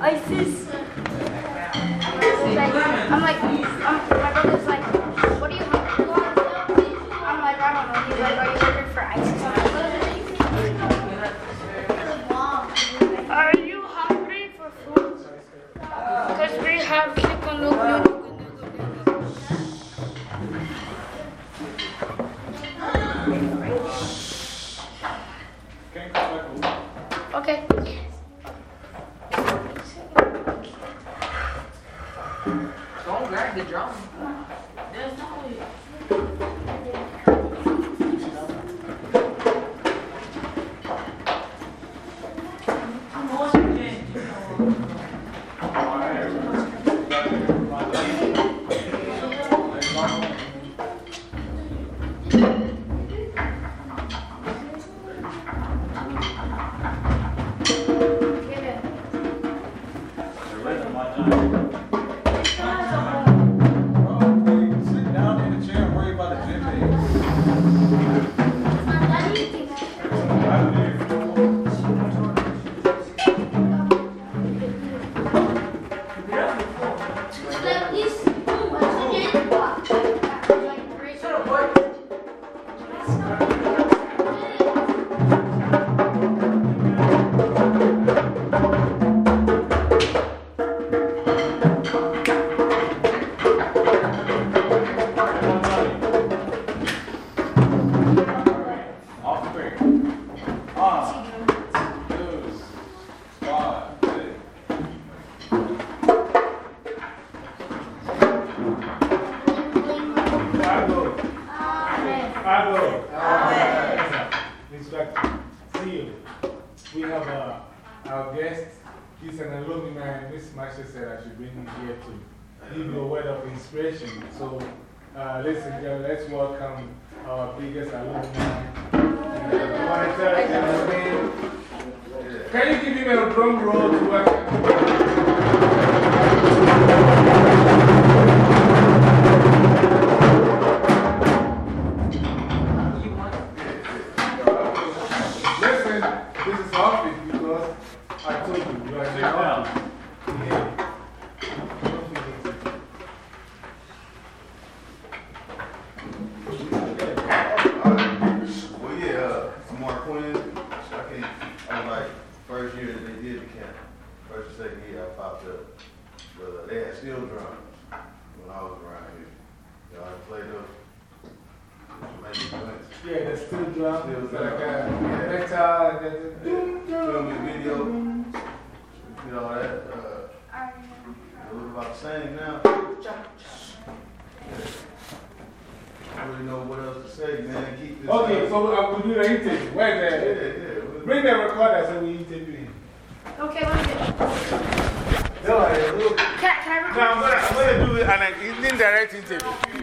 ISIS. Don't grab the drum. Go. Instructor. See you. We have uh, our guest. He's an alumni. Miss Masha said I should bring him here to give you a word of inspiration. So, uh, ladies and gentlemen, let's welcome our biggest alumni. Uh, name. Can you give him a drum roll to welcome? Is because I told you, you are the. Yeah. Well, yeah, uh, Mark Quinn. I can't, I was like, first year that they did the camp, first or second year I popped up. But uh, they had steel drums when I was around here. Y'all played those? Yeah, there's still drum, Still it's drum. like a Yeah. metal, Film doom. the video, you know, that, uh, it about the same now. I don't really know what else to say, man. Keep this. Okay, so I will do the interview. Yeah, Where's yeah. the. it was- Bring the recorder so we interview him. Okay, let's do it. No, I look. Can, can I No, record? I'm going to I'm gonna do an indirect interview.